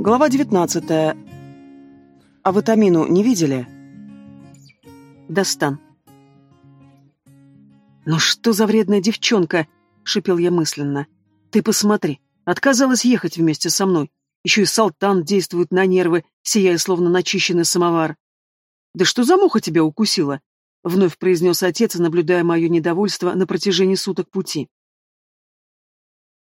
Глава 19. А витамину не видели? Достан. «Ну что за вредная девчонка?» — шипел я мысленно. «Ты посмотри, отказалась ехать вместе со мной. Еще и Салтан действует на нервы, сияя словно начищенный самовар. «Да что за муха тебя укусила?» — вновь произнес отец, наблюдая мое недовольство на протяжении суток пути.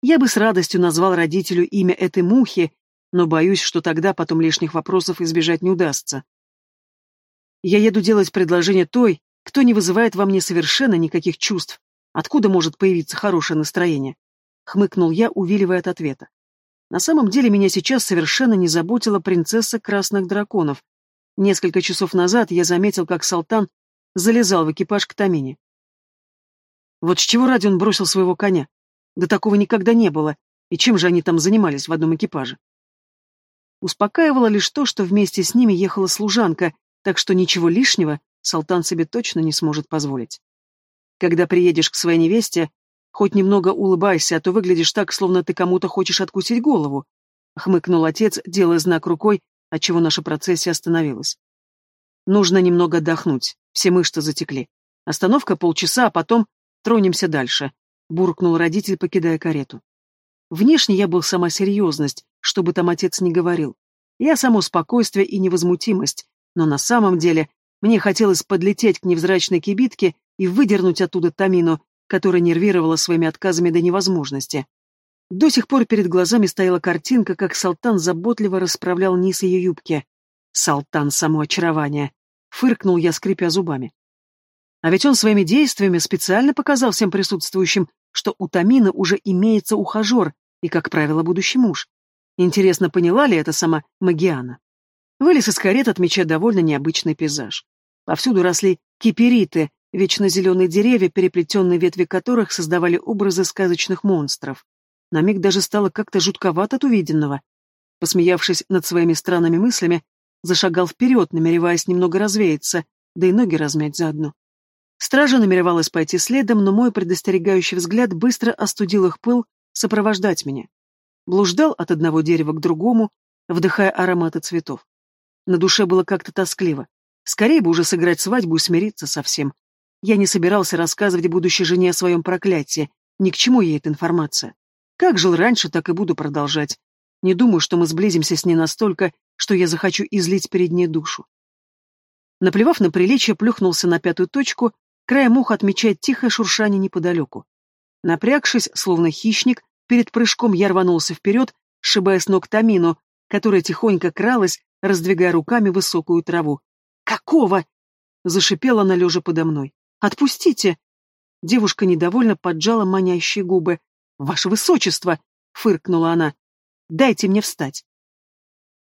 Я бы с радостью назвал родителю имя этой мухи, но боюсь, что тогда потом лишних вопросов избежать не удастся. Я еду делать предложение той, кто не вызывает во мне совершенно никаких чувств. Откуда может появиться хорошее настроение? Хмыкнул я, увиливая от ответа. На самом деле меня сейчас совершенно не заботила принцесса красных драконов. Несколько часов назад я заметил, как Салтан залезал в экипаж к Тамине. Вот с чего ради он бросил своего коня? Да такого никогда не было. И чем же они там занимались в одном экипаже? Успокаивало лишь то, что вместе с ними ехала служанка, так что ничего лишнего Салтан себе точно не сможет позволить. Когда приедешь к своей невесте, хоть немного улыбайся, а то выглядишь так, словно ты кому-то хочешь откусить голову, — хмыкнул отец, делая знак рукой, отчего наша процессия остановилась. Нужно немного отдохнуть, все мышцы затекли. Остановка полчаса, а потом тронемся дальше, — буркнул родитель, покидая карету. Внешне я был сама серьезность, что бы там отец ни говорил. Я само спокойствие и невозмутимость, но на самом деле мне хотелось подлететь к невзрачной кибитке и выдернуть оттуда Тамину, которая нервировала своими отказами до невозможности. До сих пор перед глазами стояла картинка, как Салтан заботливо расправлял низ ее юбки. Салтан самоочарование. Фыркнул я, скрипя зубами. А ведь он своими действиями специально показал всем присутствующим, что у Тамины уже имеется ухажер и, как правило, будущий муж. Интересно, поняла ли это сама Магиана? Вылез из карет, отмечая довольно необычный пейзаж. Повсюду росли кипериты, вечно зеленые деревья, переплетенные ветви которых создавали образы сказочных монстров. На миг даже стало как-то жутковато от увиденного. Посмеявшись над своими странными мыслями, зашагал вперед, намереваясь немного развеяться, да и ноги размять заодно. Стража намеревалась пойти следом, но мой предостерегающий взгляд быстро остудил их пыл сопровождать меня блуждал от одного дерева к другому, вдыхая ароматы цветов. На душе было как-то тоскливо. Скорее бы уже сыграть свадьбу и смириться со всем. Я не собирался рассказывать будущей жене о своем проклятии, ни к чему ей эта информация. Как жил раньше, так и буду продолжать. Не думаю, что мы сблизимся с ней настолько, что я захочу излить перед ней душу. Наплевав на приличие, плюхнулся на пятую точку, краем уха отмечает тихое шуршание неподалеку. Напрягшись, словно хищник, Перед прыжком я рванулся вперед, сшибая с ног Тамину, которая тихонько кралась, раздвигая руками высокую траву. «Какого?» — зашипела она лежа подо мной. «Отпустите!» Девушка недовольно поджала манящие губы. «Ваше высочество!» — фыркнула она. «Дайте мне встать!»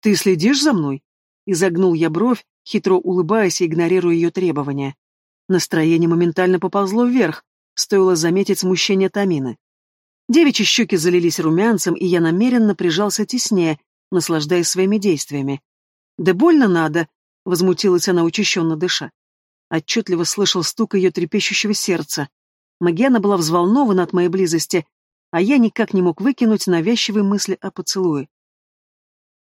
«Ты следишь за мной?» — изогнул я бровь, хитро улыбаясь и игнорируя ее требования. Настроение моментально поползло вверх, стоило заметить смущение Тамины. Девичьи щеки залились румянцем, и я намеренно прижался теснее, наслаждаясь своими действиями. «Да больно надо!» — возмутилась она, учащенно дыша. Отчетливо слышал стук ее трепещущего сердца. Магиана была взволнована от моей близости, а я никак не мог выкинуть навязчивые мысли о поцелуе.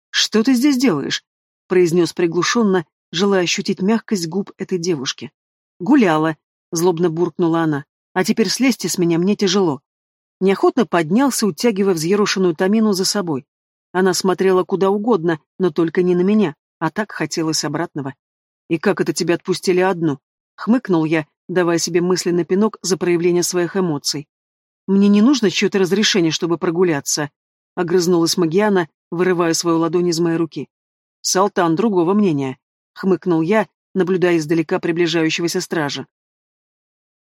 «Что ты здесь делаешь?» — произнес приглушенно, желая ощутить мягкость губ этой девушки. «Гуляла», — злобно буркнула она. «А теперь слезьте с меня, мне тяжело». Неохотно поднялся, утягивая взъерошенную Тамину за собой. Она смотрела куда угодно, но только не на меня, а так хотелось обратного. «И как это тебя отпустили одну?» — хмыкнул я, давая себе мысленный пинок за проявление своих эмоций. «Мне не нужно чье-то разрешение, чтобы прогуляться», — огрызнулась Магиана, вырывая свою ладонь из моей руки. «Салтан другого мнения», — хмыкнул я, наблюдая издалека приближающегося стража.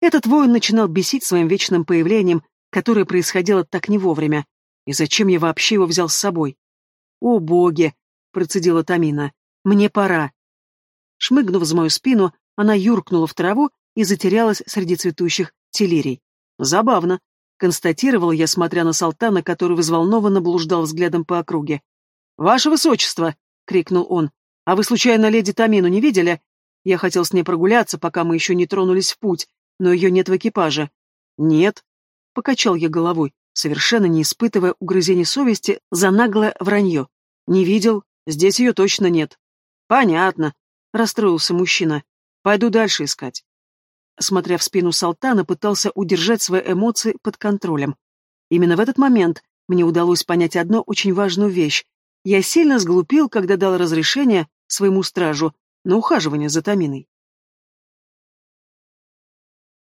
Этот воин начинал бесить своим вечным появлением, которое происходило так не вовремя. И зачем я вообще его взял с собой? «О, боги!» — процедила Тамина. «Мне пора». Шмыгнув за мою спину, она юркнула в траву и затерялась среди цветущих телерий. «Забавно», — констатировал я, смотря на Салтана, который взволнованно блуждал взглядом по округе. «Ваше высочество!» — крикнул он. «А вы, случайно, леди Тамину не видели? Я хотел с ней прогуляться, пока мы еще не тронулись в путь, но ее нет в экипаже». «Нет», Покачал я головой, совершенно не испытывая угрызений совести за наглое вранье. Не видел, здесь ее точно нет. Понятно, расстроился мужчина. Пойду дальше искать. Смотря в спину Салтана, пытался удержать свои эмоции под контролем. Именно в этот момент мне удалось понять одну очень важную вещь. Я сильно сглупил, когда дал разрешение своему стражу на ухаживание за Таминой.